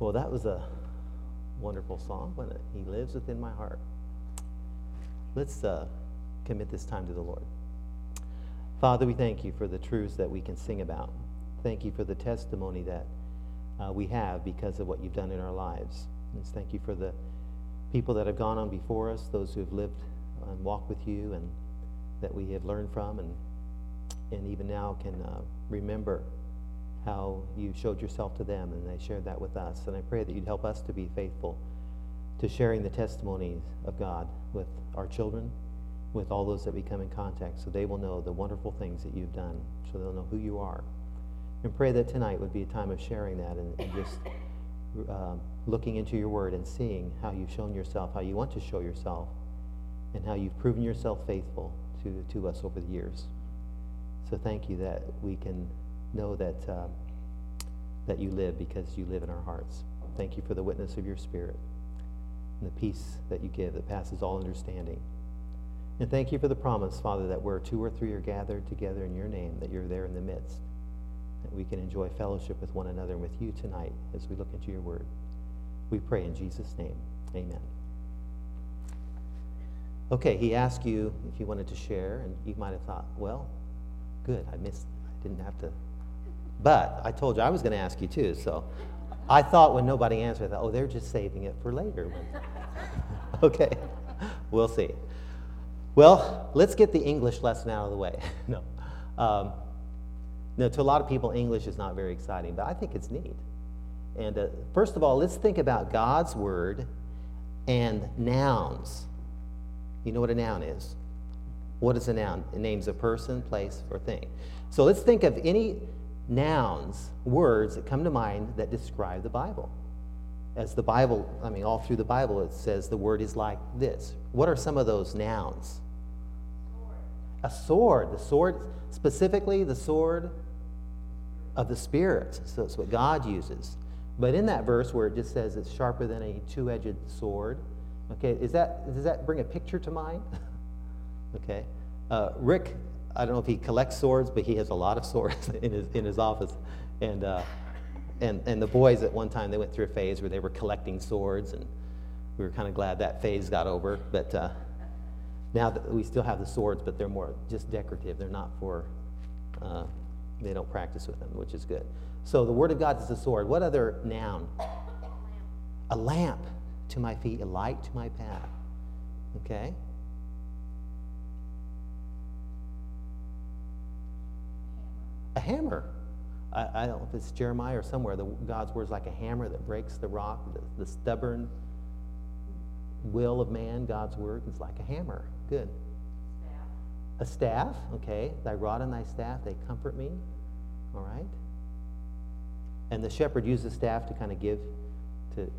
Well, that was a wonderful song, wasn't it? He lives within my heart. Let's uh, commit this time to the Lord. Father, we thank you for the truths that we can sing about. Thank you for the testimony that uh, we have because of what you've done in our lives. Thank you for the people that have gone on before us, those who have lived and walked with you, and that we have learned from, and and even now can uh, remember how you showed yourself to them and they shared that with us. And I pray that you'd help us to be faithful to sharing the testimonies of God with our children, with all those that we come in contact, so they will know the wonderful things that you've done, so they'll know who you are. And pray that tonight would be a time of sharing that and, and just uh, looking into your word and seeing how you've shown yourself, how you want to show yourself, and how you've proven yourself faithful to, to us over the years. So thank you that we can know that, uh, that you live because you live in our hearts. Thank you for the witness of your Spirit and the peace that you give that passes all understanding. And thank you for the promise, Father, that where two or three are gathered together in your name, that you're there in the midst, that we can enjoy fellowship with one another and with you tonight as we look into your word. We pray in Jesus' name. Amen. Okay, he asked you if you wanted to share, and you might have thought, well, good, I missed, I didn't have to but I told you I was going to ask you too. So I thought when nobody answered, I thought, oh, they're just saving it for later. okay, we'll see. Well, let's get the English lesson out of the way. no. Um, no, to a lot of people, English is not very exciting, but I think it's neat. And uh, first of all, let's think about God's word and nouns. You know what a noun is? What is a noun? It names a person, place, or thing. So let's think of any nouns, words that come to mind that describe the Bible. As the Bible, I mean, all through the Bible, it says the word is like this. What are some of those nouns? A sword. The sword, specifically the sword of the Spirit. So it's what God uses. But in that verse where it just says it's sharper than a two edged sword, okay, is that, does that bring a picture to mind? okay. Uh, Rick I don't know if he collects swords, but he has a lot of swords in his, in his office. And, uh, and, and the boys at one time, they went through a phase where they were collecting swords, and we were kind of glad that phase got over. But uh, now that we still have the swords, but they're more just decorative. They're not for, uh, they don't practice with them, which is good. So the Word of God is a sword. What other noun? A lamp to my feet, a light to my path. Okay? A hammer. I, I, don't know if it's Jeremiah or somewhere. The, God's word is like a hammer that breaks the rock. The, the stubborn will of man, God's word is like a hammer. Good. Staff. A staff, okay. Thy rod and thy staff, they comfort me. All right. And the shepherd used the staff to kind of give, to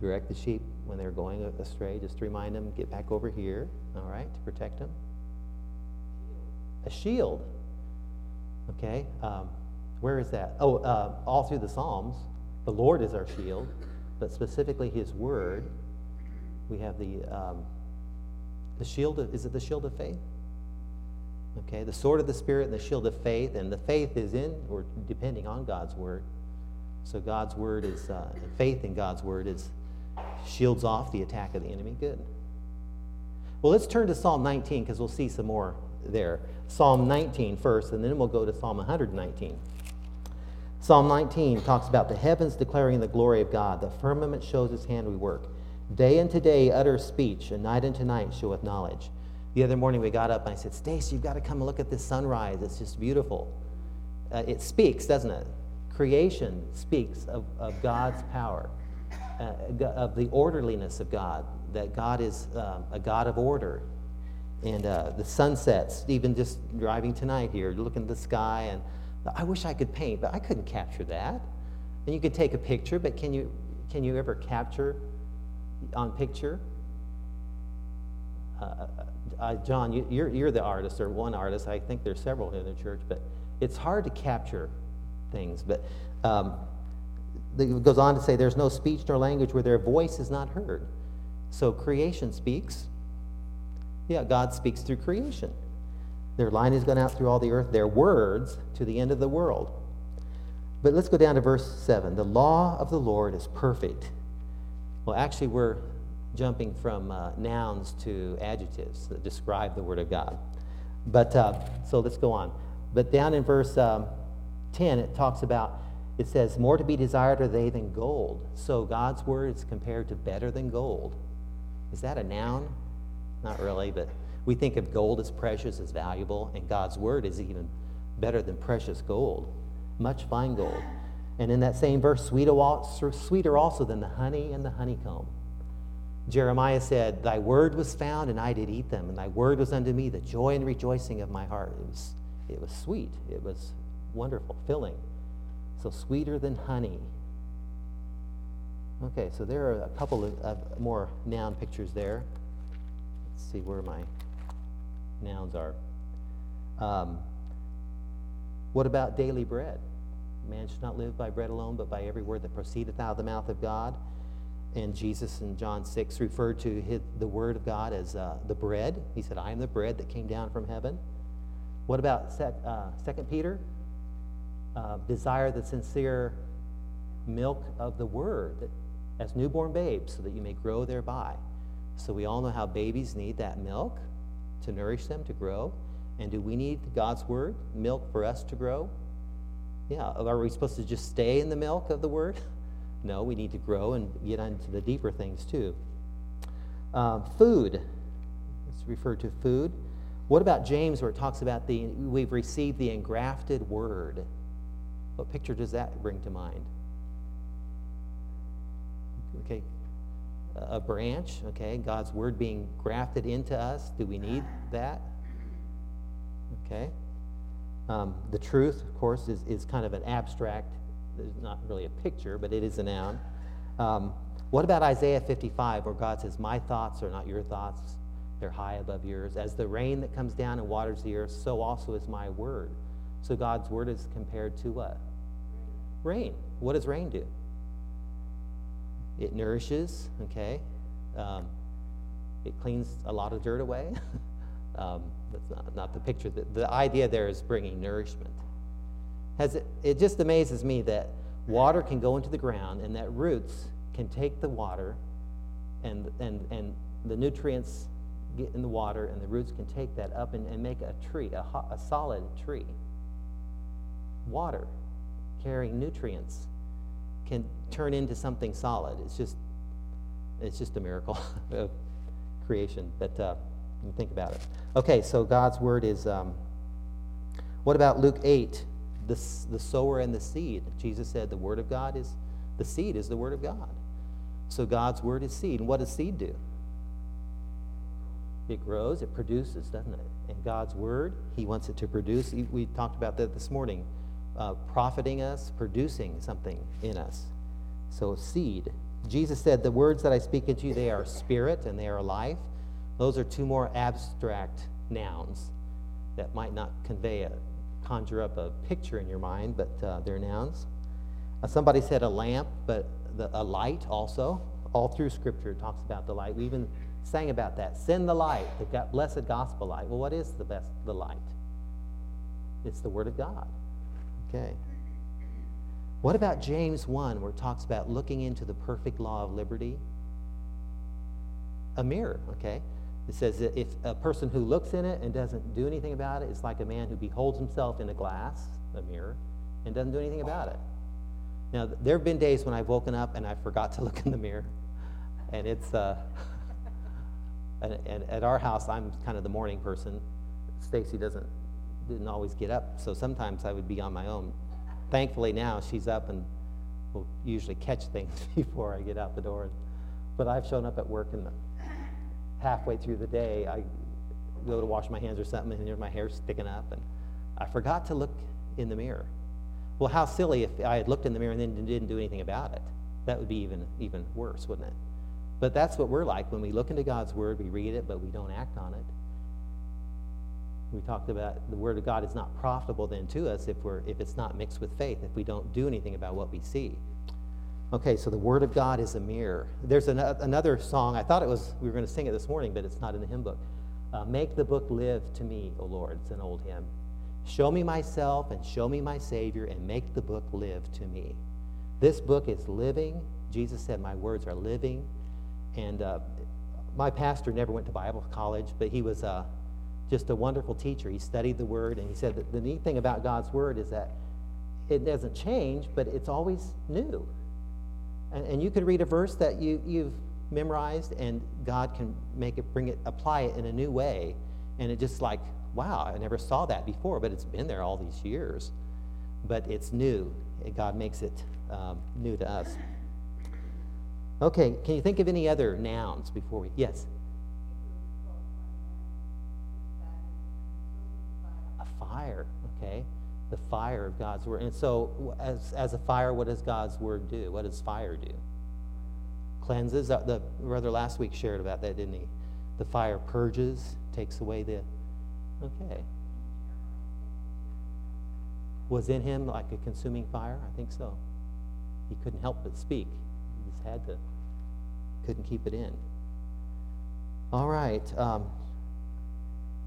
direct the sheep when they're going astray, just to remind them, get back over here, all right, to protect them. A shield. Okay? Um, where is that? Oh, uh, all through the Psalms, the Lord is our shield, but specifically His Word. We have the um, the shield. Of, is it the shield of faith? Okay, the sword of the Spirit and the shield of faith, and the faith is in or depending on God's Word. So God's Word is uh, faith in God's Word is shields off the attack of the enemy. Good. Well, let's turn to Psalm 19 because we'll see some more there. Psalm 19 first, and then we'll go to Psalm 119. Psalm 19 talks about the heavens declaring the glory of God. The firmament shows his hand we work. Day unto day utters speech, and night unto night showeth knowledge. The other morning we got up and I said, Stacy, you've got to come and look at this sunrise. It's just beautiful. Uh, it speaks, doesn't it? Creation speaks of, of God's power, uh, of the orderliness of God, that God is um, a God of order and uh, the sunsets, even just driving tonight here, looking at the sky, and I wish I could paint, but I couldn't capture that. And you could take a picture, but can you can you ever capture on picture? Uh, uh, uh John, you, you're, you're the artist, or one artist. I think there's several in the church, but it's hard to capture things. But um, it goes on to say, "There's no speech nor language where their voice is not heard." So creation speaks, yeah, God speaks through creation. Their line has gone out through all the earth, their words to the end of the world. But let's go down to verse 7. The law of the Lord is perfect. Well, actually, we're jumping from uh, nouns to adjectives that describe the Word of God. But uh, so let's go on. But down in verse um, 10, it talks about, it says, More to be desired are they than gold. So God's Word is compared to better than gold. Is that a noun? Not really, but we think of gold as precious, as valuable, and God's Word is even better than precious gold much fine gold. And in that same verse, sweeter also than the honey and the honeycomb. Jeremiah said, Thy word was found, and I did eat them, and thy word was unto me the joy and rejoicing of my heart. It was, it was sweet, it was wonderful, filling. So sweeter than honey. Okay, so there are a couple of, of more noun pictures there. See where my nouns are. Um, what about daily bread? Man should not live by bread alone, but by every word that proceedeth out of the mouth of God. And Jesus in John 6 referred to his, the word of God as uh, the bread. He said, I am the bread that came down from heaven. What about sec, uh, 2 Peter? Uh, desire the sincere milk of the word that, as newborn babes, so that you may grow thereby. So we all know how babies need that milk to nourish them, to grow. And do we need God's word, milk for us to grow? Yeah. Are we supposed to just stay in the milk of the word? No, we need to grow and get into the deeper things too. Um, food. Let's refer to food. What about James, where it talks about the we've received the engrafted word? What picture does that bring to mind? Okay, a branch. Okay, God's word being grafted into us. Do we need that? Okay. Um, the truth, of course, is, is kind of an abstract, there's not really a picture, but it is a noun. Um, what about Isaiah 55, where God says, My thoughts are not your thoughts, they're high above yours. As the rain that comes down and waters the earth, so also is my word. So God's word is compared to what? Rain. What does rain do? It nourishes, okay? Um, it cleans a lot of dirt away. um, that's not, not the picture. The, the idea there is bringing nourishment. Has it, it just amazes me that water can go into the ground and that roots can take the water and, and, and the nutrients get in the water and the roots can take that up and, and make a tree, a, a solid tree. Water carrying nutrients can turn into something solid. It's just, it's just a miracle of creation. But uh, think about it. Okay, so God's word is. Um, what about Luke 8, the, the sower and the seed? Jesus said the word of God is, the seed is the word of God. So God's word is seed. And what does seed do? It grows, it produces, doesn't it? And God's word, He wants it to produce. We talked about that this morning. Uh, profiting us, producing something in us. So, seed. Jesus said, The words that I speak unto you, they are spirit and they are life. Those are two more abstract nouns that might not convey a, conjure up a picture in your mind, but uh, they're nouns. Uh, somebody said a lamp, but the, a light also. All through Scripture talks about the light. We even sang about that. Send the light, the blessed gospel light. Well, what is the best the light? It's the Word of God. Okay. What about James 1, where it talks about looking into the perfect law of liberty? A mirror, okay? It says that if a person who looks in it and doesn't do anything about it, it's like a man who beholds himself in a glass, a mirror, and doesn't do anything about it. Now, there have been days when I've woken up and I forgot to look in the mirror. And it's, uh, and, and at our house, I'm kind of the morning person. Stacy doesn't, didn't always get up, so sometimes I would be on my own. Thankfully now she's up and will usually catch things before I get out the door. But I've shown up at work and halfway through the day, I go to wash my hands or something, and my hair's sticking up, and I forgot to look in the mirror. Well, how silly if I had looked in the mirror and then didn't do anything about it. That would be even, even worse, wouldn't it? But that's what we're like. When we look into God's Word, we read it, but we don't act on it. We talked about the Word of God is not profitable then to us if, we're, if it's not mixed with faith, if we don't do anything about what we see. Okay, so the Word of God is a mirror. There's an, another song. I thought it was we were going to sing it this morning, but it's not in the hymn book. Uh, Make the book live to me, O Lord. It's an old hymn. Show me myself and show me my Savior and make the book live to me. This book is living. Jesus said, My words are living. And uh, my pastor never went to Bible college, but he was uh, just a wonderful teacher. He studied the Word, and he said that the neat thing about God's Word is that it doesn't change, but it's always new. And, and you could read a verse that you, you've memorized, and God can make it, bring it, apply it in a new way. And it just like, wow, I never saw that before, but it's been there all these years. But it's new. God makes it um, new to us. Okay, can you think of any other nouns before we? Yes. A fire, okay. The fire of God's word. And so, as, as a fire, what does God's word do? What does fire do? Cleanses. Uh, the brother last week shared about that, didn't he? The fire purges, takes away the. Okay. Was in him like a consuming fire? I think so. He couldn't help but speak. He just had to, couldn't keep it in. All right. Um,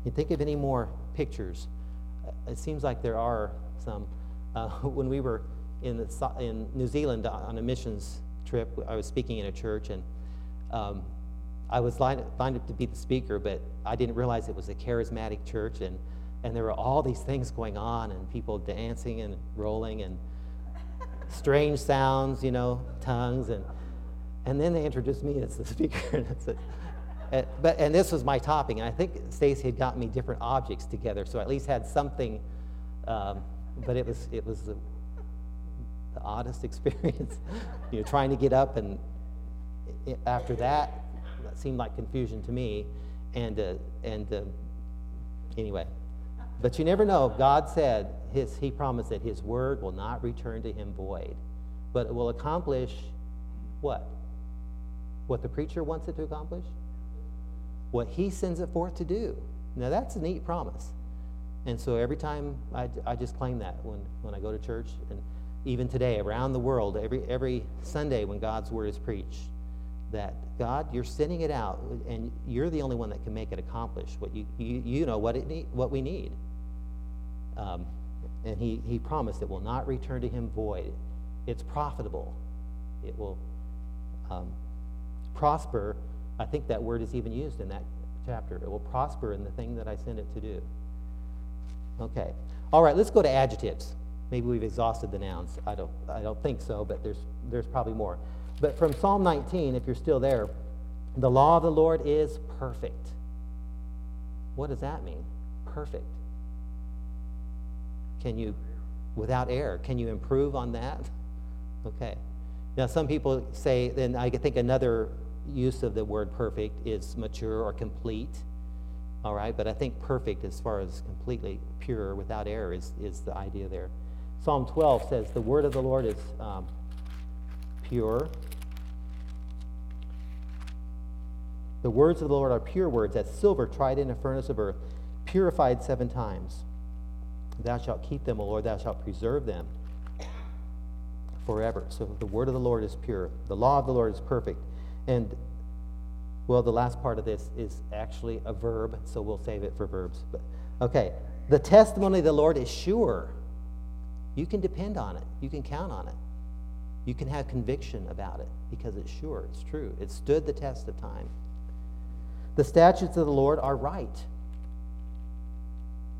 you think of any more pictures? Uh, it seems like there are some. Uh, when we were in, in New Zealand on a missions trip, I was speaking in a church, and um, I was lined, lined up to be the speaker, but I didn't realize it was a charismatic church, and, and there were all these things going on, and people dancing and rolling, and strange sounds, you know, tongues, and and then they introduced me as the speaker, and that's it. And, but and this was my topping. and I think Stacy had got me different objects together, so I at least had something. Um, but it was it was the, the oddest experience, you know, trying to get up, and it, after that, that seemed like confusion to me, and uh, and uh, anyway, but you never know. God said his, he promised that his word will not return to him void, but it will accomplish what? What the preacher wants it to accomplish? What he sends it forth to do. Now that's a neat promise. And so every time I, I just claim that when, when I go to church, and even today around the world, every, every Sunday when God's word is preached, that God, you're sending it out, and you're the only one that can make it accomplish what you, you, you know what, it need, what we need. Um, and he, he promised it will not return to him void. It's profitable. It will um, prosper. I think that word is even used in that chapter. It will prosper in the thing that I send it to do. Okay. All right, let's go to adjectives. Maybe we've exhausted the nouns. I don't, I don't think so, but there's, there's probably more. But from Psalm 19, if you're still there, the law of the Lord is perfect. What does that mean? Perfect. Can you, without error, can you improve on that? Okay. Now, some people say, then I think another use of the word perfect is mature or complete. All right, but I think perfect, as far as completely pure, without error, is, is the idea there. Psalm 12 says, The word of the Lord is um, pure. The words of the Lord are pure words, as silver tried in a furnace of earth, purified seven times. Thou shalt keep them, O Lord, thou shalt preserve them forever. So the word of the Lord is pure. The law of the Lord is perfect. And, well, the last part of this is actually a verb, so we'll save it for verbs. But, okay. The testimony of the Lord is sure. You can depend on it, you can count on it. You can have conviction about it because it's sure, it's true. It stood the test of time. The statutes of the Lord are right.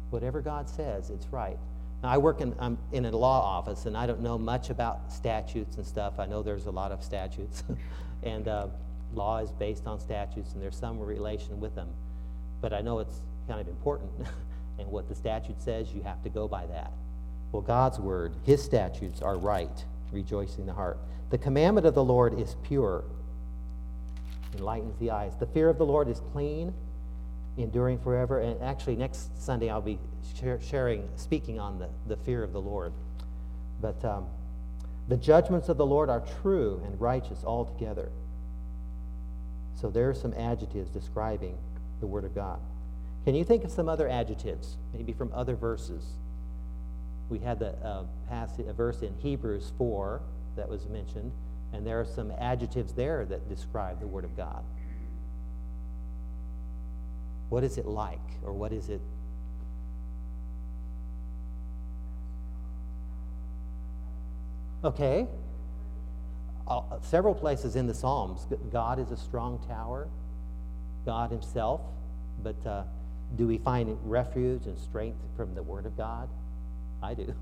Whatever God says, it's right. Now, I work in, I'm in a law office, and I don't know much about statutes and stuff. I know there's a lot of statutes, and uh, law is based on statutes, and there's some relation with them. But I know it's kind of important, and what the statute says, you have to go by that. Well, God's word, his statutes are right, rejoicing the heart. The commandment of the Lord is pure, enlightens the eyes. The fear of the Lord is clean, enduring forever. And actually, next Sunday I'll be sharing, speaking on the, the fear of the Lord. But um, the judgments of the Lord are true and righteous altogether. So there are some adjectives describing the Word of God. Can you think of some other adjectives, maybe from other verses? We had the uh, passage, a verse in Hebrews 4 that was mentioned, and there are some adjectives there that describe the Word of God. What is it like? Or what is it? Okay. Uh, several places in the Psalms, God is a strong tower, God Himself, but uh, do we find refuge and strength from the Word of God? I do.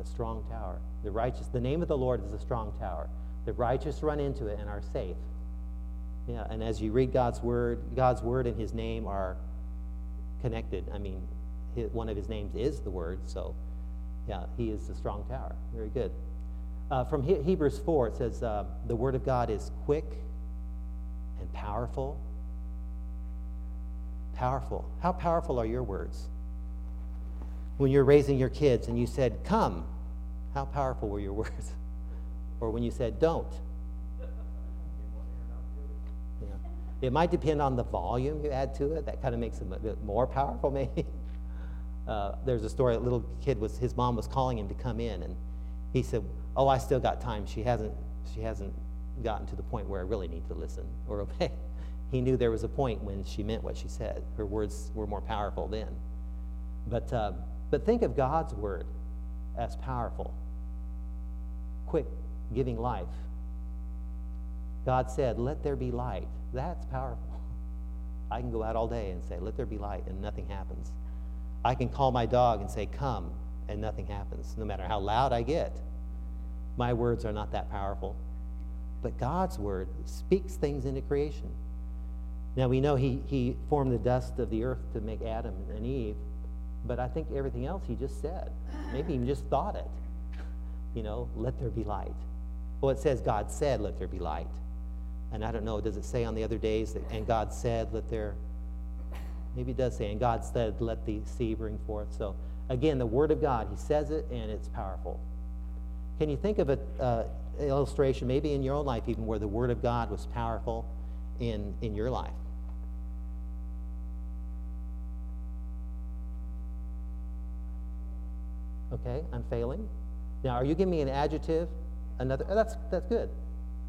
A strong tower. The righteous, the name of the Lord is a strong tower. The righteous run into it and are safe. Yeah, and as you read God's word, God's word and His name are connected. I mean, his, one of His names is the Word, so yeah, He is the strong tower. Very good. Uh, from he- Hebrews 4, it says, uh, The Word of God is quick and powerful. Powerful. How powerful are your words? When you're raising your kids and you said, Come, how powerful were your words? or when you said, Don't. It might depend on the volume you add to it. That kind of makes it a bit more powerful, maybe. Uh, there's a story. A little kid was his mom was calling him to come in, and he said, "Oh, I still got time. She hasn't she hasn't gotten to the point where I really need to listen or obey." He knew there was a point when she meant what she said. Her words were more powerful then. But uh, but think of God's word as powerful, quick, giving life. God said, "Let there be light." That's powerful. I can go out all day and say, "Let there be light," and nothing happens. I can call my dog and say, "Come," and nothing happens, no matter how loud I get. My words are not that powerful. But God's word speaks things into creation. Now we know he, he formed the dust of the earth to make Adam and Eve, but I think everything else he just said. Maybe he just thought it. You know, let there be light. Well, it says God said, let there be light. And I don't know, does it say on the other days that, and God said, let there, maybe it does say, and God said, let the sea bring forth. So again, the word of God, he says it and it's powerful. Can you think of an uh, illustration, maybe in your own life even, where the word of God was powerful in, in your life? Okay, I'm failing. Now, are you giving me an adjective? Another? Oh, that's that's good.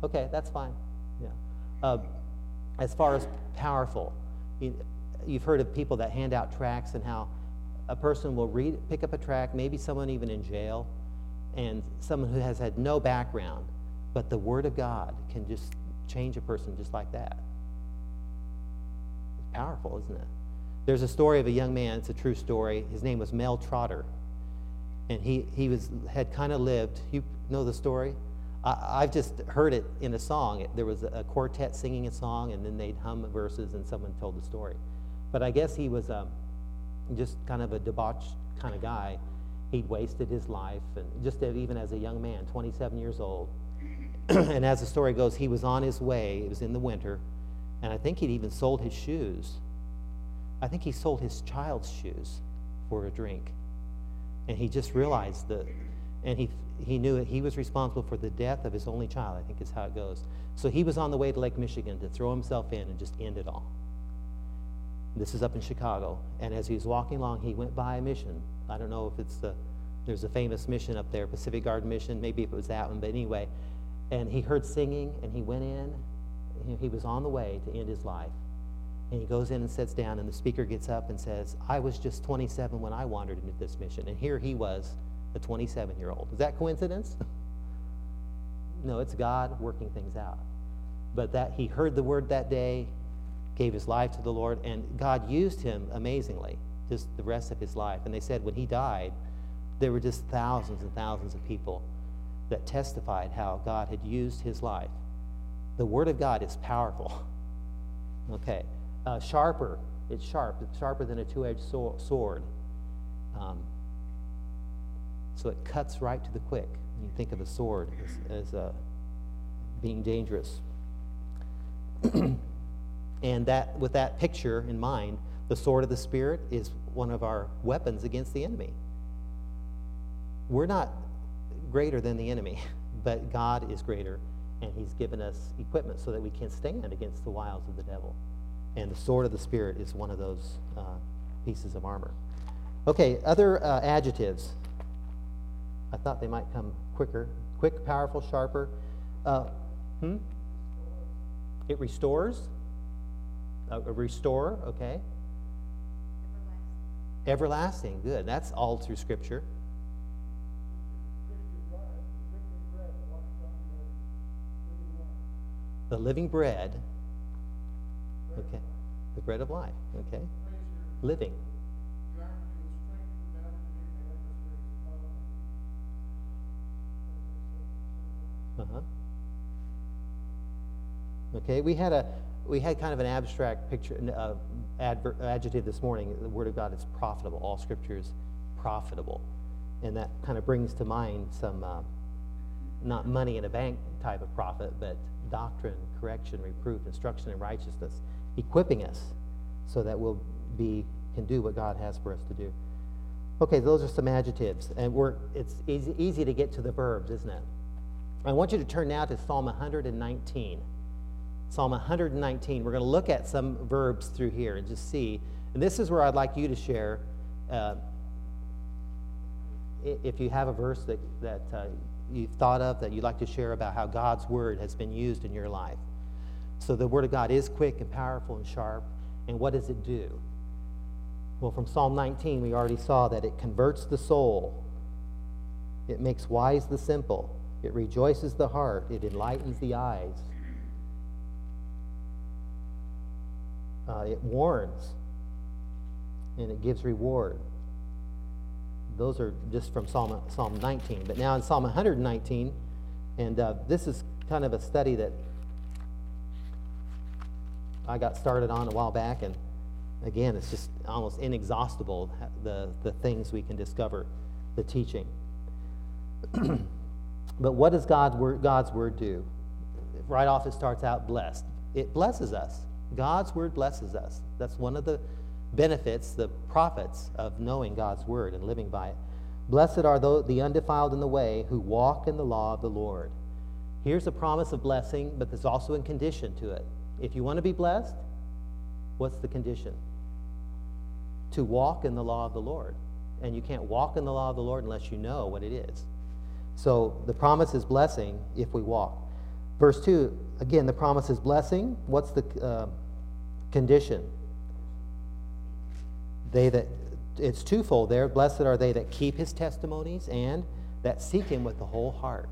Okay, that's fine. Yeah. Uh, as far as powerful, you, you've heard of people that hand out tracts and how a person will read, pick up a tract, maybe someone even in jail, and someone who has had no background, but the Word of God can just change a person just like that. It's powerful, isn't it? There's a story of a young man, it's a true story. His name was Mel Trotter and he, he was, had kind of lived. You know the story? I, have just heard it in a song. There was a quartet singing a song, and then they'd hum verses, and someone told the story. But I guess he was um, just kind of a debauched kind of guy. He'd wasted his life, and just even as a young man, 27 years old. and as the story goes, he was on his way. It was in the winter, and I think he'd even sold his shoes. I think he sold his child's shoes for a drink and he just realized that, and he, he knew that he was responsible for the death of his only child, I think is how it goes. So he was on the way to Lake Michigan to throw himself in and just end it all. This is up in Chicago. And as he was walking along, he went by a mission. I don't know if it's the, there's a famous mission up there, Pacific Garden Mission, maybe if it was that one, but anyway. And he heard singing, and he went in. He was on the way to end his life. And he goes in and sits down, and the speaker gets up and says, I was just 27 when I wandered into this mission. And here he was, a 27 year old. Is that coincidence? no, it's God working things out. But that he heard the word that day, gave his life to the Lord, and God used him amazingly just the rest of his life. And they said when he died, there were just thousands and thousands of people that testified how God had used his life. The word of God is powerful. Okay uh, sharper. It's sharp. It's sharper than a two-edged sword. Um, so it cuts right to the quick. You think of a sword as, as uh, being dangerous. and that, with that picture in mind, the sword of the Spirit is one of our weapons against the enemy. We're not greater than the enemy, but God is greater, and He's given us equipment so that we can stand against the wiles of the devil. And the sword of the Spirit is one of those uh, pieces of armor. Okay, other uh, adjectives. I thought they might come quicker. Quick, powerful, sharper. Uh, hmm? It restores a, a restorer, okay? Everlasting. Everlasting, good. That's all through Scripture. The living bread, okay? The bread of life, okay? Living. Uh-huh. Okay, we had a we had kind of an abstract picture, uh, adver, adjective this morning. The Word of God is profitable. All Scripture is profitable, and that kind of brings to mind some uh, not money in a bank type of profit, but doctrine, correction, reproof, instruction in righteousness, equipping us so that we'll be can do what God has for us to do. Okay, those are some adjectives, and we're it's easy, easy to get to the verbs, isn't it? I want you to turn now to Psalm 119. Psalm 119. We're going to look at some verbs through here and just see. And this is where I'd like you to share. Uh, if you have a verse that, that uh, you've thought of that you'd like to share about how God's word has been used in your life. So the word of God is quick and powerful and sharp. And what does it do? Well, from Psalm 19, we already saw that it converts the soul, it makes wise the simple, it rejoices the heart, it enlightens the eyes, uh, it warns, and it gives reward. Those are just from Psalm, Psalm 19. But now in Psalm 119, and uh, this is kind of a study that I got started on a while back, and again, it's just almost inexhaustible the, the things we can discover, the teaching. but what does word, God's word do? Right off, it starts out blessed. It blesses us. God's word blesses us. That's one of the benefits, the profits of knowing God's word and living by it. Blessed are those, the undefiled in the way who walk in the law of the Lord. Here's a promise of blessing, but there's also a condition to it. If you want to be blessed, what's the condition? To walk in the law of the Lord. And you can't walk in the law of the Lord unless you know what it is. So the promise is blessing if we walk. Verse 2, again, the promise is blessing. What's the uh, condition? They that, it's twofold there. Blessed are they that keep his testimonies and that seek him with the whole heart.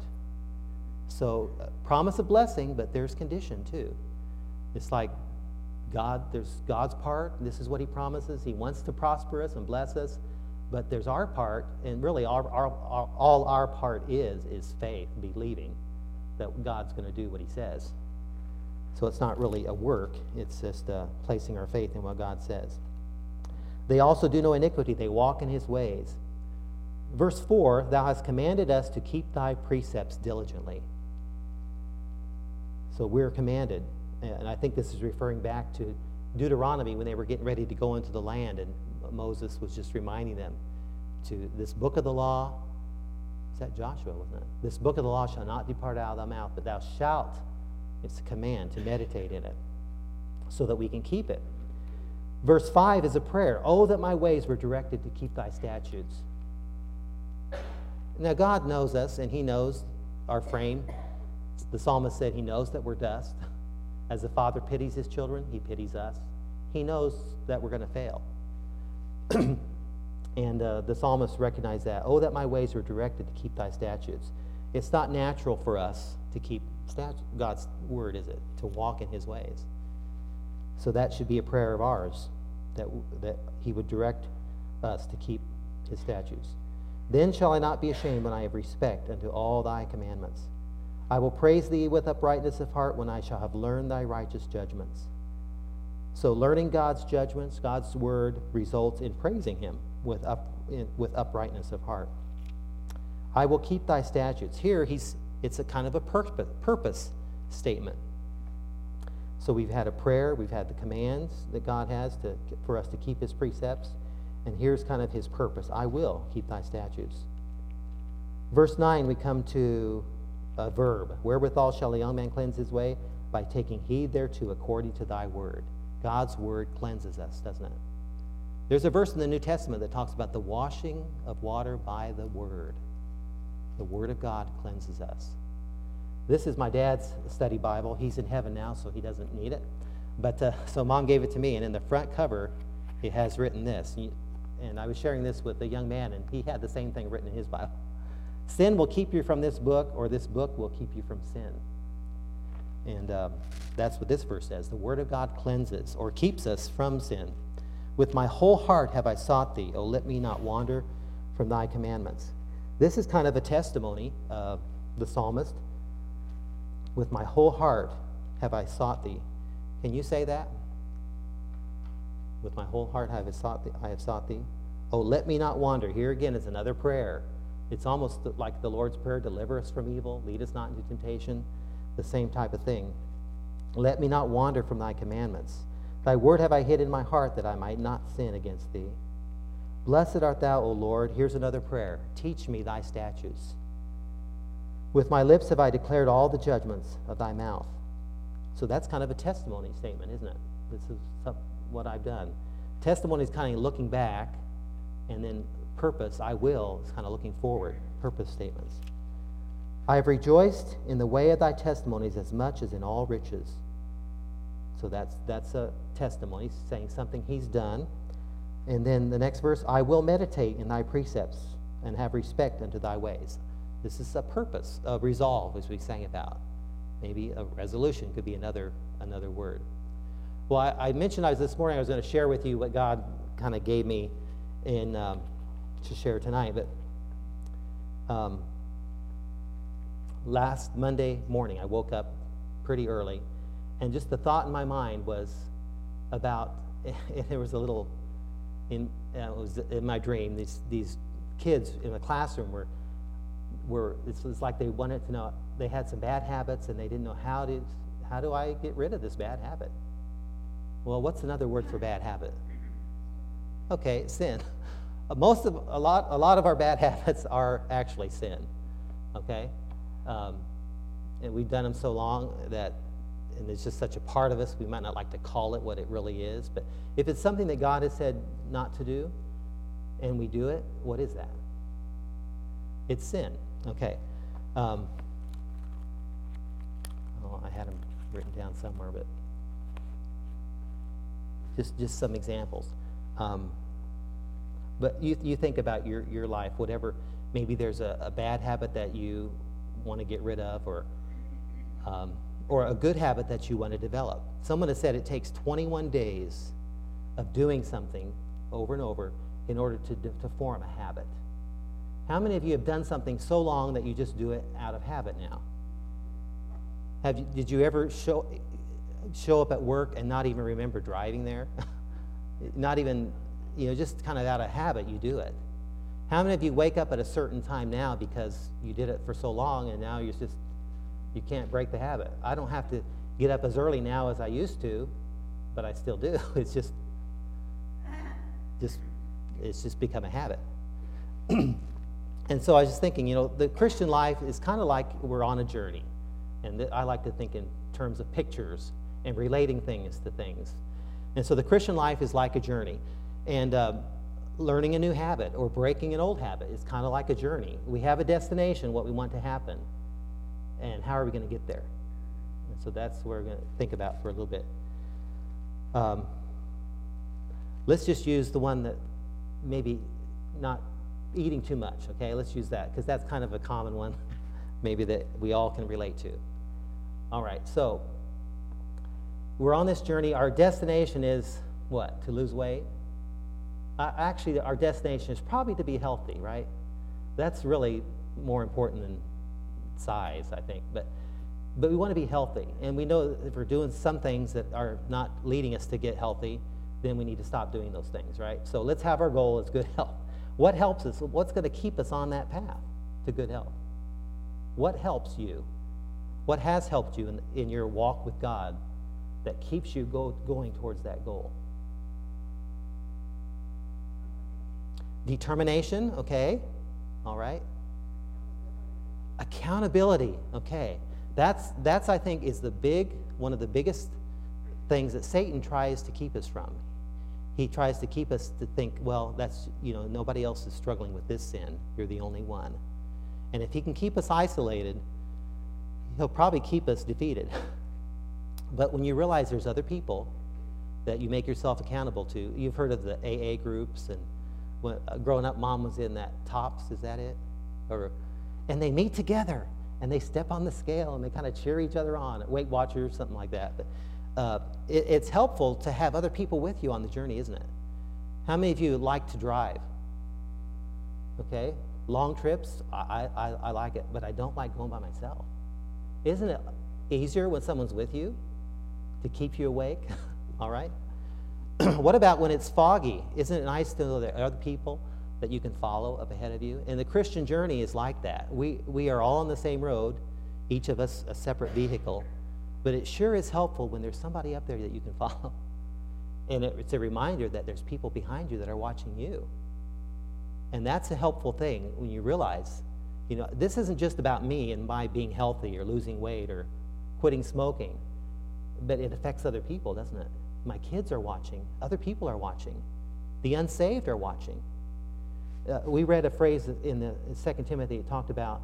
So, uh, promise of blessing, but there's condition too. It's like God, there's God's part. This is what He promises. He wants to prosper us and bless us. But there's our part, and really our, our, our, all our part is, is faith, believing that God's going to do what He says. So it's not really a work, it's just uh, placing our faith in what God says. They also do no iniquity, they walk in His ways. Verse 4 Thou hast commanded us to keep Thy precepts diligently. So we're commanded and I think this is referring back to Deuteronomy when they were getting ready to go into the land, and Moses was just reminding them to this book of the law. That Joshua, wasn't it? This book of the law shall not depart out of thy mouth, but thou shalt. It's a command to meditate in it so that we can keep it. Verse 5 is a prayer Oh, that my ways were directed to keep thy statutes. Now, God knows us, and He knows our frame. The psalmist said He knows that we're dust. As the Father pities his children, he pities us. He knows that we're going to fail. and uh, the psalmist recognized that. Oh, that my ways were directed to keep thy statutes. It's not natural for us to keep God's word, is it? To walk in his ways. So that should be a prayer of ours, that, that he would direct us to keep his statutes. Then shall I not be ashamed when I have respect unto all thy commandments. I will praise thee with uprightness of heart when I shall have learned thy righteous judgments. So, learning God's judgments, God's word, results in praising him with, up, with uprightness of heart. I will keep thy statutes. Here, he's, it's a kind of a purpose, purpose statement. So, we've had a prayer, we've had the commands that God has to, for us to keep his precepts, and here's kind of his purpose I will keep thy statutes. Verse 9, we come to a verb. Wherewithal shall a young man cleanse his way? By taking heed thereto according to thy word. God's word cleanses us, doesn't it? There's a verse in the New Testament that talks about the washing of water by the word. The word of God cleanses us. This is my dad's study Bible. He's in heaven now, so he doesn't need it. But uh, so mom gave it to me, and in the front cover, it has written this. And I was sharing this with a young man, and he had the same thing written in his Bible. Sin will keep you from this book, or this book will keep you from sin. And um, that's what this verse says. The word of God cleanses or keeps us from sin. With my whole heart have I sought thee. Oh, let me not wander from thy commandments. This is kind of a testimony of the psalmist. With my whole heart have I sought thee. Can you say that? With my whole heart have I sought thee. I have sought thee. Oh, let me not wander. Here again is another prayer. It's almost like the Lord's Prayer deliver us from evil, lead us not into temptation. The same type of thing. Let me not wander from thy commandments. Thy word have I hid in my heart that I might not sin against thee. Blessed art thou, O Lord. Here's another prayer Teach me thy statutes. With my lips have I declared all the judgments of thy mouth. So that's kind of a testimony statement, isn't it? This is what I've done. Testimony is kind of looking back, and then purpose, I will, is kind of looking forward, purpose statements. I have rejoiced in the way of thy testimonies as much as in all riches. So that's, that's a testimony, saying something he's done. And then the next verse, I will meditate in thy precepts and have respect unto thy ways. This is a purpose, a resolve, as we sang about. Maybe a resolution could be another, another word. Well, I, I mentioned I was this morning I was going to share with you what God kind of gave me in um, to share tonight, but um, last Monday morning I woke up pretty early, and just the thought in my mind was about. there was a little in uh, it was in my dream. These these kids in the classroom were were it was like they wanted to know they had some bad habits and they didn't know how to how do I get rid of this bad habit. Well, what's another word for bad habit? Okay, sin. Most of a lot a lot of our bad habits are actually sin. Okay, um, and we've done them so long that and it's just such a part of us, we might not like to call it what it really is. But if it's something that God has said not to do, and we do it, what is that? It's sin. Okay. Um, oh, I had them written down somewhere, but just just some examples. Um, but you you think about your your life, whatever. Maybe there's a, a bad habit that you want to get rid of, or um, or a good habit that you want to develop. Someone has said it takes 21 days of doing something over and over in order to, to form a habit. How many of you have done something so long that you just do it out of habit now? Have you, did you ever show, show up at work and not even remember driving there? not even, you know, just kind of out of habit, you do it. How many of you wake up at a certain time now because you did it for so long and now you're just you can't break the habit. I don't have to get up as early now as I used to, but I still do. It's just, just, it's just become a habit. and so I was just thinking, you know, the Christian life is kind of like we're on a journey. And I like to think in terms of pictures and relating things to things. And so the Christian life is like a journey. And uh, learning a new habit or breaking an old habit is kind of like a journey. We have a destination, what we want to happen and how are we going to get there? And so that's what we're going to think about for a little bit. Um, let's just use the one that maybe not eating too much, okay? Let's use that because that's kind of a common one, maybe that we all can relate to. All right, so we're on this journey. Our destination is what? To lose weight? Uh, actually, our destination is probably to be healthy, right? That's really more important than size, I think. But, but we want to be healthy. And we know if we're doing some things that are not leading us to get healthy, then we need to stop doing those things, right? So let's have our goal as good health. What helps us? What's going to keep us on that path to good health? What helps you? What has helped you in, in your walk with God that keeps you go, going towards that goal? Determination, okay, all right. Accountability, okay. That's, that's, I think, is the big, one of the biggest things that Satan tries to keep us from. He tries to keep us to think, well, that's, you know, nobody else is struggling with this sin. You're the only one. And if he can keep us isolated, he'll probably keep us defeated. but when you realize there's other people that you make yourself accountable to, you've heard of the AA groups, and when, uh, growing up, mom was in that TOPS, is that it? Or and they meet together and they step on the scale and they kind of cheer each other on at Weight Watchers, or something like that. But uh, it, it's helpful to have other people with you on the journey, isn't it? How many of you like to drive? Okay, long trips, I, I, I like it, but I don't like going by myself. Isn't it easier when someone's with you to keep you awake? All right? what about when it's foggy? Isn't it nice to know there are other people that you can follow up ahead of you? And the Christian journey is like that. We, we are all on the same road, each of us a separate vehicle, but it sure is helpful when there's somebody up there that you can follow. And it, it's a reminder that there's people behind you that are watching you. And that's a helpful thing when you realize, you know, this isn't just about me and my being healthy or losing weight or quitting smoking, but it affects other people, doesn't it? My kids are watching, other people are watching, the unsaved are watching. Uh, we read a phrase in the Second Timothy. It talked about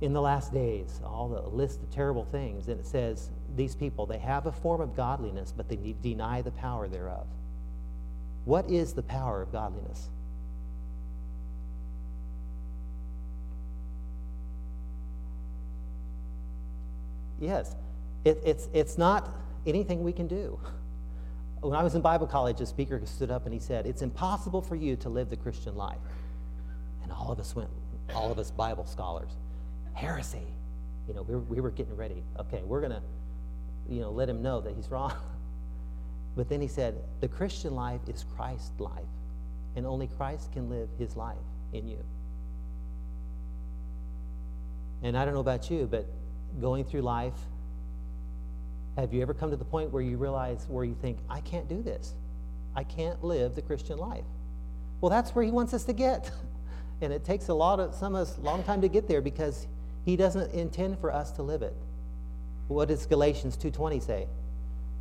in the last days, all the list of terrible things, and it says these people they have a form of godliness, but they deny the power thereof. What is the power of godliness? Yes, it, it's, it's not anything we can do. When I was in Bible college, a speaker stood up and he said, It's impossible for you to live the Christian life. And all of us went, all of us Bible scholars, heresy. You know, we were, we were getting ready. Okay, we're going to, you know, let him know that he's wrong. But then he said, The Christian life is Christ's life, and only Christ can live his life in you. And I don't know about you, but going through life, have you ever come to the point where you realize, where you think, I can't do this? I can't live the Christian life. Well, that's where he wants us to get. and it takes a lot of, some of us, long time to get there because he doesn't intend for us to live it. What does Galatians 2.20 say?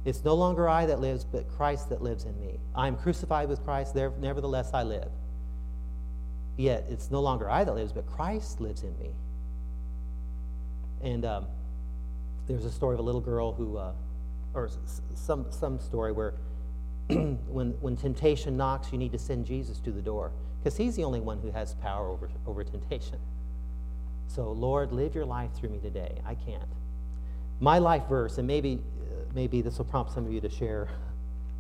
It's no longer I that lives, but Christ that lives in me. I am crucified with Christ, there, nevertheless I live. Yet it's no longer I that lives, but Christ lives in me. And um, there's a story of a little girl who, uh, or some, some story where when, when temptation knocks, you need to send Jesus to the door because he's the only one who has power over, over temptation. So, Lord, live your life through me today. I can't. My life verse, and maybe, uh, maybe this will prompt some of you to share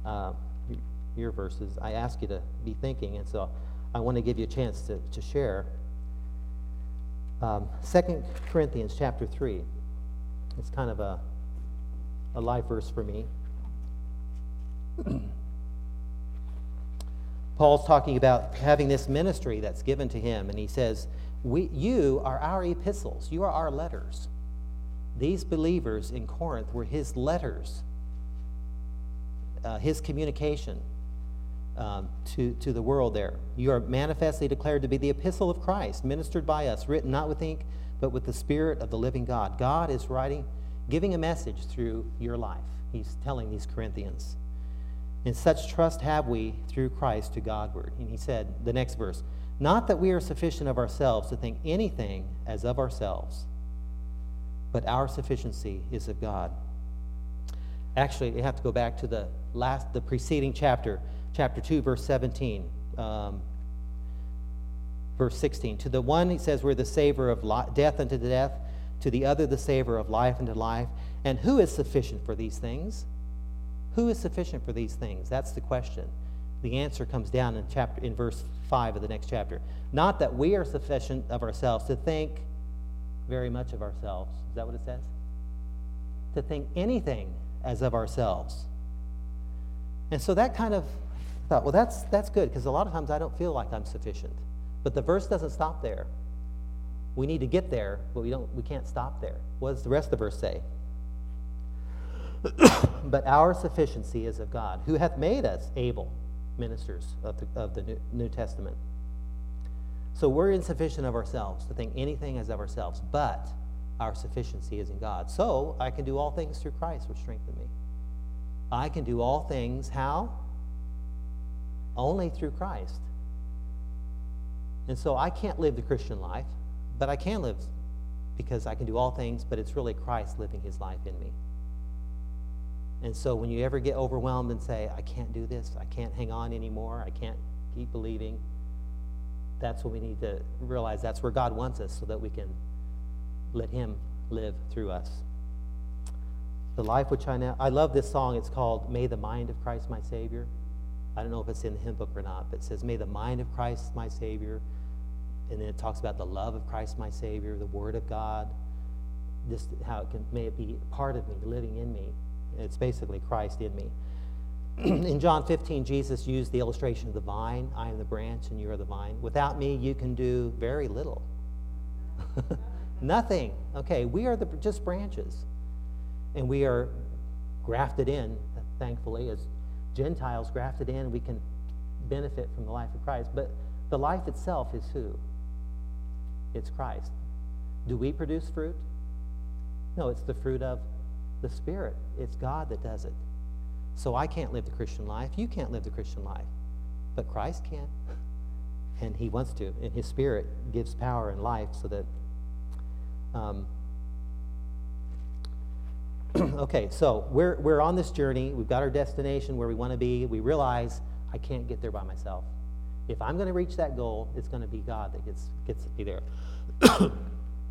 uh, your verses. I ask you to be thinking, and so I want to give you a chance to, to share. Um, 2 Corinthians chapter 3. It's kind of a, a life verse for me. Paul's talking about having this ministry that's given to him, and he says, we, You are our epistles, you are our letters. These believers in Corinth were his letters, uh, his communication um, to, to the world there. You are manifestly declared to be the epistle of Christ, ministered by us, written not with ink, but with the Spirit of the living God. God is writing, giving a message through your life. He's telling these Corinthians. And such trust have we through Christ to Godward. And he said, the next verse, not that we are sufficient of ourselves to think anything as of ourselves, but our sufficiency is of God. Actually, you have to go back to the last, the preceding chapter chapter 2, verse 17. Um, verse 16. To the one, he says, we're the savor of death unto death, to the other, the savor of life unto life. And who is sufficient for these things? Who is sufficient for these things? That's the question. The answer comes down in chapter in verse 5 of the next chapter. Not that we are sufficient of ourselves to think very much of ourselves. Is that what it says? To think anything as of ourselves. And so that kind of thought, well, that's, that's good because a lot of times I don't feel like I'm sufficient. But the verse doesn't stop there. We need to get there, but we, don't, we can't stop there. What does the rest of the verse say? but our sufficiency is of God, who hath made us able ministers of the, of the New, Testament. So we're insufficient of ourselves to think anything as of ourselves, but our sufficiency is in God. So I can do all things through Christ, which strengthen me. I can do all things, how? Only through Christ. And so I can't live the Christian life, but I can live because I can do all things, but it's really Christ living his life in me. And so when you ever get overwhelmed and say, I can't do this, I can't hang on anymore, I can't keep believing, that's what we need to realize. That's where God wants us so that we can let Him live through us. The life which I now, I love this song. It's called May the Mind of Christ My Savior. I don't know if it's in the hymn book or not, but it says, May the mind of Christ my Savior. And then it talks about the love of Christ my Savior, the Word of God, just how it can, may it be part of me, living in me. It's basically Christ in me. in John 15, Jesus used the illustration of the vine. I am the branch and you are the vine. Without me, you can do very little. Nothing. Okay, we are the, just branches. And we are grafted in, thankfully, as Gentiles grafted in. We can benefit from the life of Christ. But the life itself is who? It's Christ. Do we produce fruit? No, it's the fruit of the Spirit. It's God that does it. So I can't live the Christian life. You can't live the Christian life. But Christ can. And he wants to. And his spirit gives power and life so that. Um, okay, so we're, we're on this journey. We've got our destination where we want to be. We realize I can't get there by myself. If I'm going to reach that goal, it's going to be God that gets, gets me there.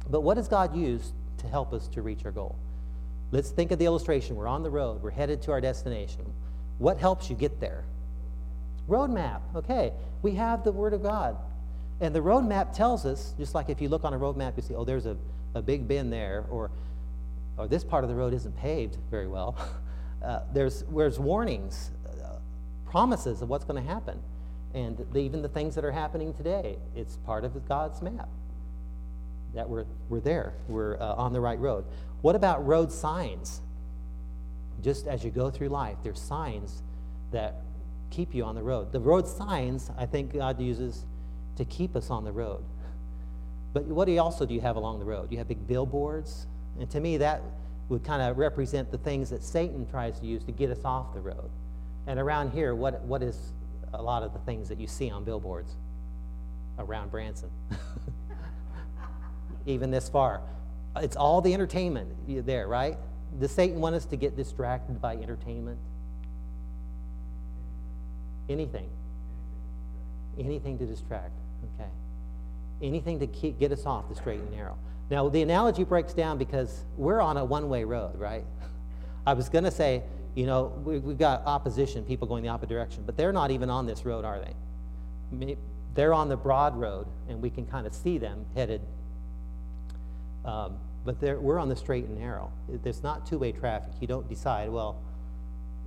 but what does God use to help us to reach our goal? Let's think of the illustration. We're on the road, we're headed to our destination. What helps you get there? Roadmap. Okay, we have the Word of God. And the roadmap tells us, just like if you look on a road map, you see, oh, there's a, a big bend there, or, or this part of the road isn't paved very well. Uh, there's, there's warnings, uh, promises of what's going to happen. And the, even the things that are happening today, it's part of God's map that we're, we're there, we're uh, on the right road. What about road signs? Just as you go through life, there's signs that keep you on the road. The road signs, I think God uses to keep us on the road. But what do you also do you have along the road? You have big billboards, and to me that would kind of represent the things that Satan tries to use to get us off the road. And around here, what, what is a lot of the things that you see on billboards around Branson? Even this far. It's all the entertainment there, right? Does Satan want us to get distracted by entertainment? Anything. Anything to distract, okay? Anything to keep, get us off the straight and narrow. Now, the analogy breaks down because we're on a one way road, right? I was going to say, you know, we, have got opposition, people going the opposite direction, but they're not even on this road, are they? They're on the broad road, and we can kind of see them headed um, but we're on the straight and narrow. There's not two way traffic. You don't decide, well,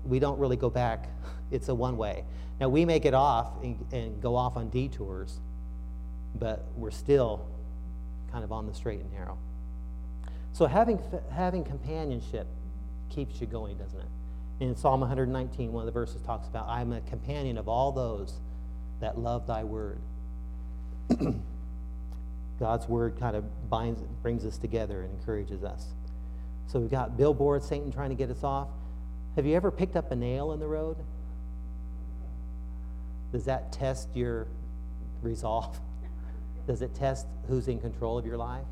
we don't really go back. It's a one way. Now, we may get off and, and go off on detours, but we're still kind of on the straight and narrow. So, having, having companionship keeps you going, doesn't it? In Psalm 119, one of the verses talks about, I'm a companion of all those that love thy word. God's word kind of binds, brings us together and encourages us. So we've got billboards, Satan trying to get us off. Have you ever picked up a nail in the road? Does that test your resolve? Does it test who's in control of your life?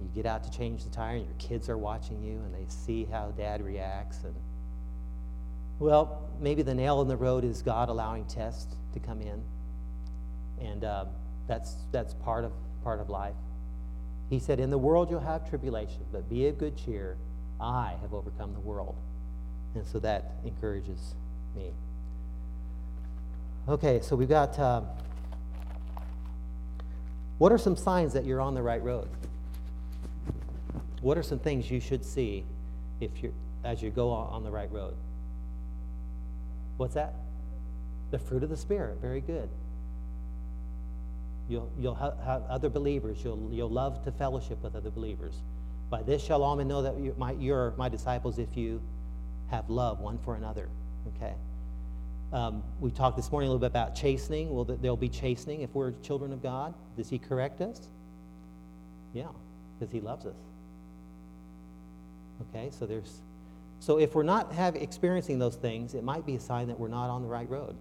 You get out to change the tire, and your kids are watching you, and they see how dad reacts. And well, maybe the nail in the road is God allowing tests to come in, and uh, that's, that's part, of, part of life. He said, In the world you'll have tribulation, but be of good cheer. I have overcome the world. And so that encourages me. Okay, so we've got uh, what are some signs that you're on the right road? What are some things you should see if you're, as you go on the right road? What's that? The fruit of the Spirit. Very good. You'll, you'll ha- have other believers. You'll, you'll love to fellowship with other believers. By this shall all men know that you're my, you're my disciples if you have love one for another. Okay? Um, we talked this morning a little bit about chastening. Well, there'll be chastening if we're children of God. Does He correct us? Yeah, because He loves us. Okay, so there's, so if we're not have experiencing those things, it might be a sign that we're not on the right road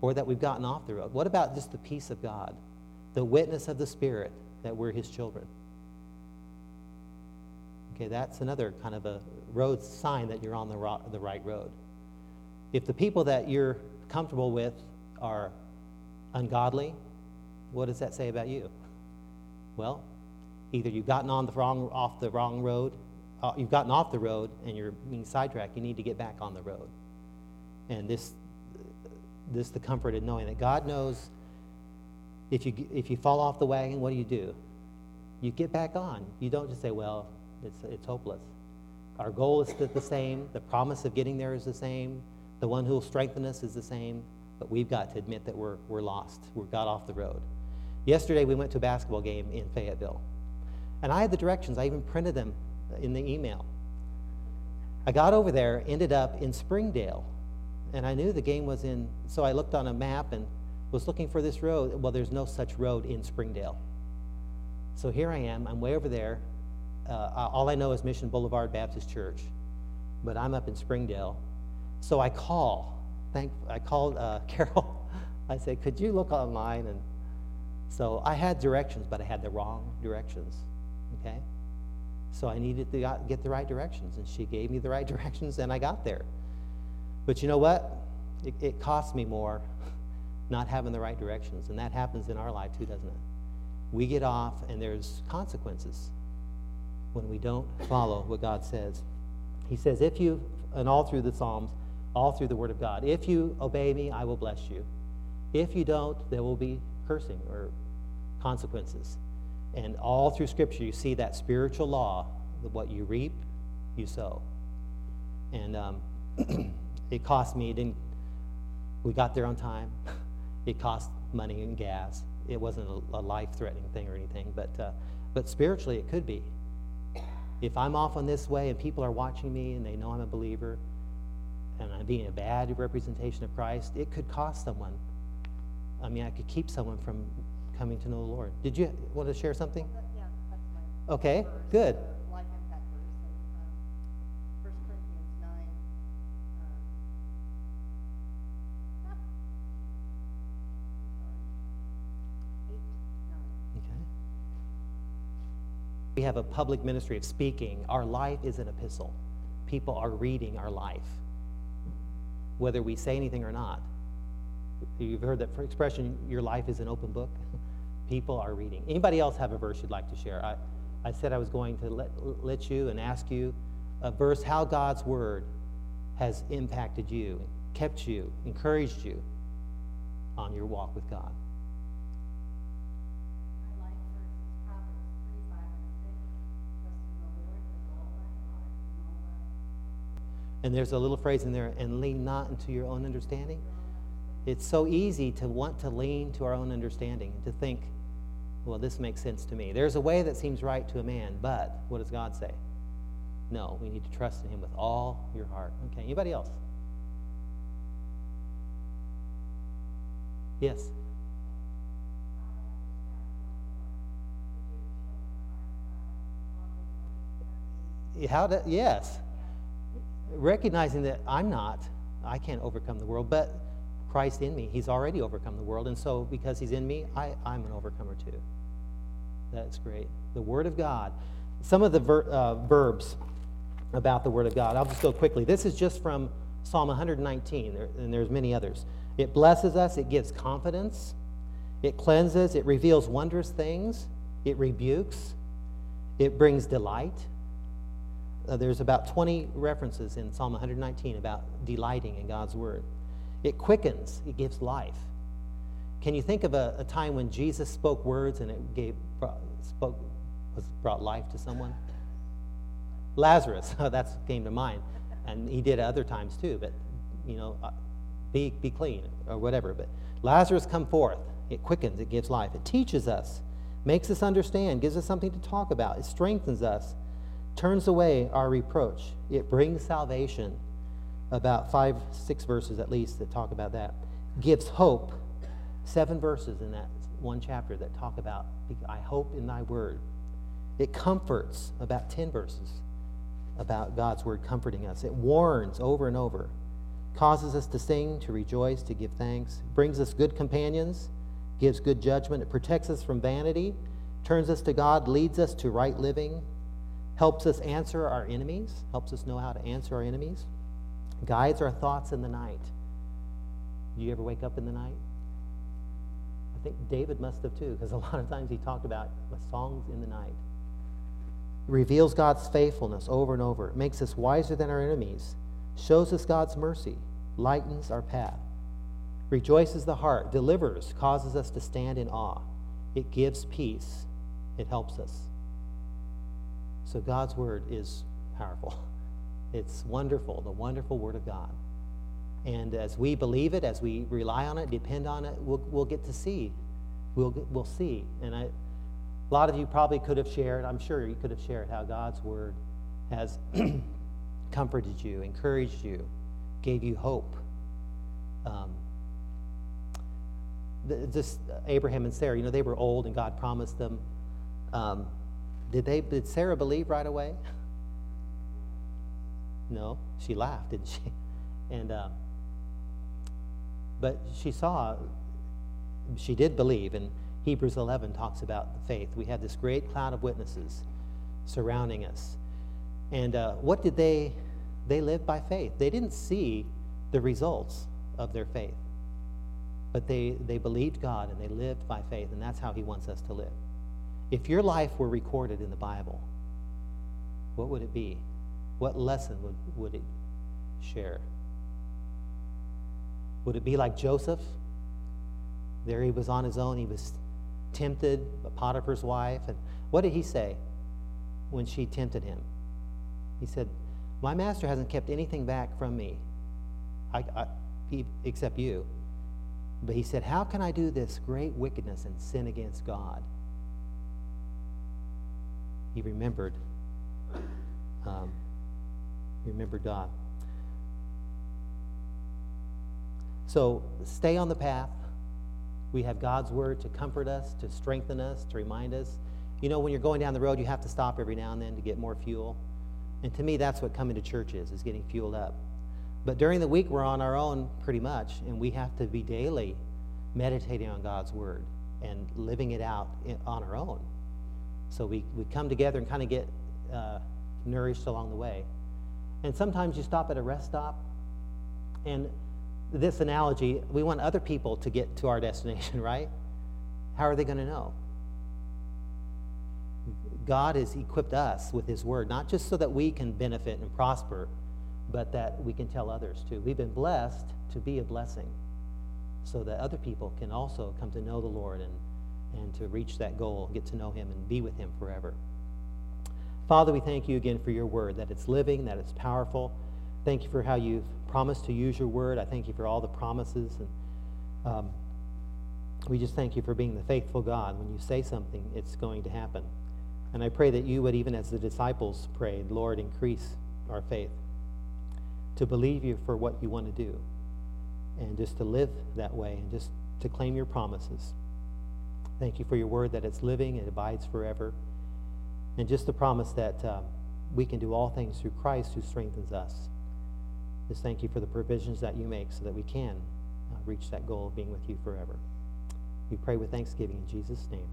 or that we've gotten off the road? What about just the peace of God, the witness of the Spirit that we're His children? Okay, that's another kind of a road sign that you're on the, ro- the right road. If the people that you're comfortable with are ungodly, what does that say about you? Well, Either you've gotten on the wrong, off the wrong road, uh, you've gotten off the road and you're being sidetracked. You need to get back on the road. And this, this the comfort of knowing that God knows if you, if you fall off the wagon, what do you do? You get back on. You don't just say, well, it's, it's hopeless. Our goal is the same. The promise of getting there is the same. The one who will strengthen us is the same. But we've got to admit that we're, we're lost. We got off the road. Yesterday, we went to a basketball game in Fayetteville. And I had the directions. I even printed them in the email. I got over there, ended up in Springdale. And I knew the game was in, so I looked on a map and was looking for this road. Well, there's no such road in Springdale. So here I am. I'm way over there. Uh, all I know is Mission Boulevard Baptist Church, but I'm up in Springdale. So I call. Thank. I called uh, Carol. I said, "Could you look online?" And so I had directions, but I had the wrong directions. Okay. So I needed to get the right directions, and she gave me the right directions, and I got there. But you know what? It, it cost me more not having the right directions, and that happens in our life too, doesn't it? We get off, and there's consequences when we don't follow what God says. He says, if you, and all through the Psalms, all through the Word of God, if you obey me, I will bless you. If you don't, there will be cursing or consequences. And all through Scripture, you see that spiritual law that what you reap, you sow. And um, it cost me, it didn't, we got there on time. It cost money and gas. It wasn't a, a life threatening thing or anything, but, uh, but spiritually it could be. If I'm off on this way and people are watching me and they know I'm a believer and I'm being a bad representation of Christ, it could cost someone. I mean, I could keep someone from coming to know the Lord. Did you want to share something? Yeah, that's my Okay, good. uh, Life impact verse, um, First Corinthians nine. uh, ah, sorry. Eight, nine. Okay. We have a public ministry of speaking. Our life is an epistle. People are reading our life, whether we say anything or not. You've heard that expression, your life is an open book. People are reading. Anybody else have a verse you'd like to share? I, I said I was going to let, let you and ask you a verse how God's word has impacted you, kept you, encouraged you on your walk with God. My life verse is Proverbs three, five, and six. Trust in the Lord with all thy heart and all thy And there's a little phrase in there, and lean not into your own understanding. It's so easy to want to lean to our own understanding and to think, well, this makes sense to me. There's a way that seems right to a man, but what does God say? No, we need to trust in him with all your heart. Okay, anybody else? Yes. How to, yes. Recognizing that I'm not, I can't overcome the world, but Christ in me, he's already overcome the world. And so because he's in me, I, I'm an overcomer too. That's great. The Word of God. Some of the ver, uh, verbs about the Word of God. I'll just go quickly. This is just from Psalm 119, there, and there's many others. It blesses us, it gives confidence, it cleanses, it reveals wondrous things, it rebukes, it brings delight. Uh, there's about 20 references in Psalm 119 about delighting in God's Word. It quickens, it gives life. Can you think of a, a time when Jesus spoke words and it gave, brought, spoke, was, brought life to someone? Lazarus, that came to mind. And he did other times too, but, you know, uh, be, be clean or whatever. But Lazarus, come forth. It quickens, it gives life. It teaches us, makes us understand, gives us something to talk about. It strengthens us, turns away our reproach. It brings salvation about five, six verses at least that talk about that. Gives hope. Seven verses in that one chapter that talk about, I hope in thy word. It comforts, about 10 verses about God's word comforting us. It warns over and over, causes us to sing, to rejoice, to give thanks, brings us good companions, gives good judgment. It protects us from vanity, turns us to God, leads us to right living, helps us answer our enemies, helps us know how to answer our enemies guides our thoughts in the night. Do you ever wake up in the night? I think David must have too, because a lot of times he talked about songs in the night. It reveals God's faithfulness over and over. It makes us wiser than our enemies, shows us God's mercy, lightens our path, rejoices the heart, delivers, causes us to stand in awe. It gives peace, it helps us. So God's word is powerful. It's wonderful, the wonderful word of God. And as we believe it, as we rely on it, depend on it, we'll, we'll get to see. We'll, we'll see. And I, a lot of you probably could have shared, I'm sure you could have shared how God's word has comforted you, encouraged you, gave you hope. Um, the, just Abraham and Sarah, you know, they were old and God promised them. Um, did they? Did Sarah believe right away? No, she laughed, didn't she? And uh, but she saw, she did believe, and Hebrews 11 talks about the faith. We had this great cloud of witnesses surrounding us, and uh, what did they? They lived by faith. They didn't see the results of their faith, but they they believed God and they lived by faith, and that's how He wants us to live. If your life were recorded in the Bible, what would it be? What lesson would, would it share? Would it be like Joseph? There he was on his own. He was tempted by Potiphar's wife. And what did he say when she tempted him? He said, My master hasn't kept anything back from me I, I, he, except you. But he said, How can I do this great wickedness and sin against God? Remembered. Um, remembered God. So stay on the path. We have God's word to comfort us, to strengthen us, to remind us. You know, when you're going down the road, you have to stop every now and then to get more fuel. And to me, that's what coming to church is, is getting fueled up. But during the week, we're on our own pretty much, and we have to be daily meditating on God's word and living it out on our own. So we, we come together and kind of get uh, nourished along the way. And sometimes you stop at a rest stop, and this analogy, we want other people to get to our destination, right? How are they going to know? God has equipped us with His Word, not just so that we can benefit and prosper, but that we can tell others too. We've been blessed to be a blessing so that other people can also come to know the Lord and, and to reach that goal, get to know Him, and be with Him forever. Father, we thank you again for your word, that it's living, that it's powerful. Thank you for how you've promised to use your word. I thank you for all the promises. And um, we just thank you for being the faithful God. When you say something, it's going to happen. And I pray that you would, even as the disciples prayed, Lord, increase our faith to believe you for what you want to do and just to live that way and just to claim your promises. Thank you for your word that it's living, it abides forever. And just the promise that uh, we can do all things through Christ who strengthens us. Just thank you for the provisions that you make so that we can uh, reach that goal of being with you forever. We pray with thanksgiving in Jesus' name.